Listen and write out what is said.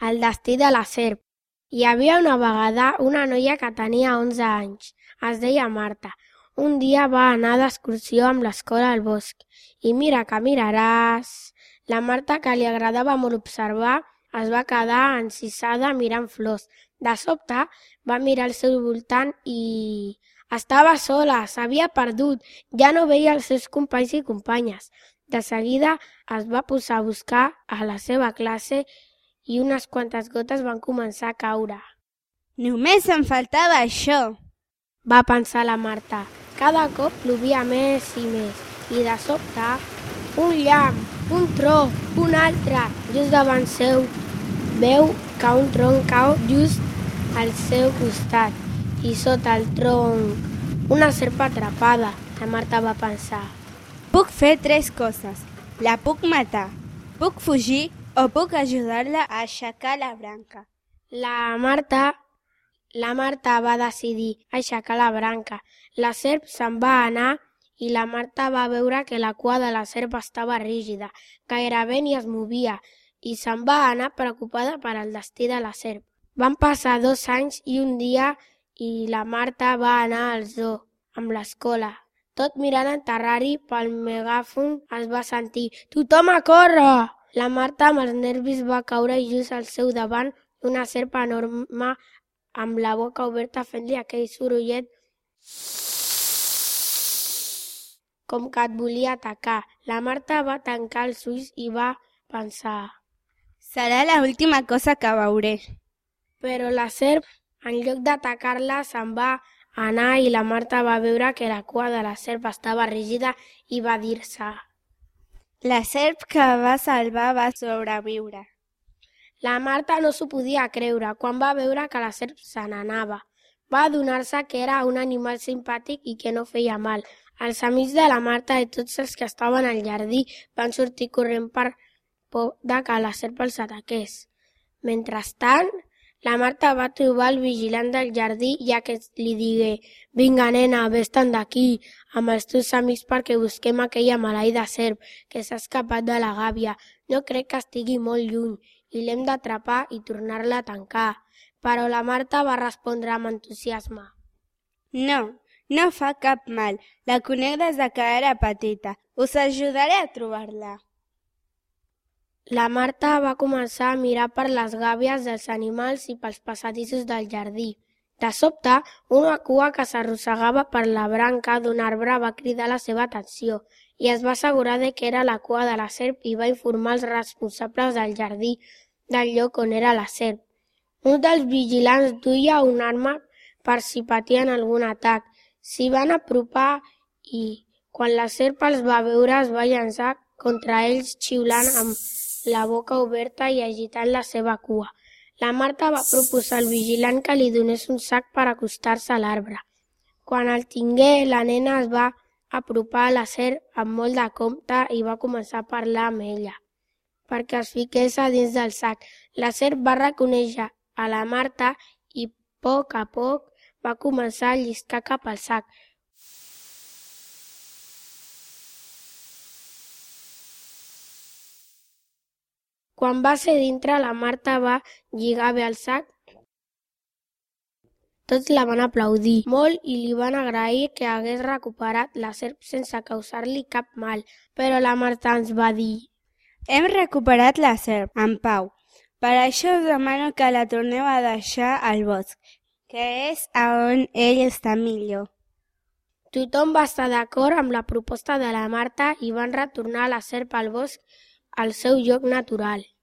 El destí de la serp. Hi havia una vegada una noia que tenia 11 anys. Es deia Marta. Un dia va anar d'excursió amb l'escola al bosc. I mira que miraràs... La Marta, que li agradava molt observar, es va quedar encisada mirant flors. De sobte va mirar al seu voltant i... Estava sola, s'havia perdut, ja no veia els seus companys i companyes. De seguida es va posar a buscar a la seva classe i unes quantes gotes van començar a caure. Només em faltava això. Va pensar la Marta. Cada cop plovia més i més. I de sobte, un llamp, un tro, un altre, just davant seu. Veu que un tronc cau just al seu costat i sota el tronc una serpa atrapada. La Marta va pensar. Puc fer tres coses. La puc matar, puc fugir o puc ajudar-la a aixecar la branca. La Marta la Marta va decidir aixecar la branca. La serp se'n va anar i la Marta va veure que la cua de la serp estava rígida, gairebé ni es movia, i se'n va anar preocupada per al destí de la serp. Van passar dos anys i un dia i la Marta va anar al zoo amb l'escola. Tot mirant el terrari pel megàfon es va sentir «Tothom a córrer!». La Marta amb els nervis va caure just al seu davant una serp enorme amb la boca oberta fent-li aquell sorollet com que et volia atacar. La Marta va tancar els ulls i va pensar Serà la última cosa que veuré. però la serp, en lloc d'atacar-la, se'n va anar i la Marta va veure que la cua de la serp estava rígida i va dir-se La serp que va salvar va sobreviure. La Marta no s'ho podia creure quan va veure que la serp se n'anava. Va adonar-se que era un animal simpàtic i que no feia mal. Els amics de la Marta i tots els que estaven al jardí van sortir corrent per por de que la serp els ataqués. Mentrestant, la Marta va trobar el vigilant del jardí i aquest li digué «Vinga, nena, vés-te'n d'aquí amb els teus amics perquè busquem aquella maleïda serp que s'ha escapat de la gàbia. No crec que estigui molt lluny i l'hem d'atrapar i tornar-la a tancar». Però la Marta va respondre amb entusiasme. No, no fa cap mal. La conec des de que era petita. Us ajudaré a trobar-la. La Marta va començar a mirar per les gàbies dels animals i pels passadissos del jardí. De sobte, una cua que s'arrossegava per la branca d'un arbre va cridar la seva atenció i es va assegurar de que era la cua de la serp i va informar els responsables del jardí del lloc on era la serp. Un dels vigilants duia un arma per si patien algun atac. S'hi van apropar i, quan la serp els va veure, es va llançar contra ells xiulant amb la boca oberta i agitant la seva cua. La Marta va proposar al vigilant que li donés un sac per acostar-se a l'arbre. Quan el tingué, la nena es va apropar a la serp amb molt de compte i va començar a parlar amb ella perquè es fiqués a dins del sac. La serp va reconèixer a la Marta i a poc a poc va començar a lliscar cap al sac. Quan va ser dintre, la Marta va lligar bé el sac. Tots la van aplaudir molt i li van agrair que hagués recuperat la serp sense causar-li cap mal, però la Marta ens va dir Hem recuperat la serp, en pau. Per això us demano que la torneu a deixar al bosc, que és a on ell està millor. Tothom va estar d'acord amb la proposta de la Marta i van retornar la serp al bosc al seu lloc natural.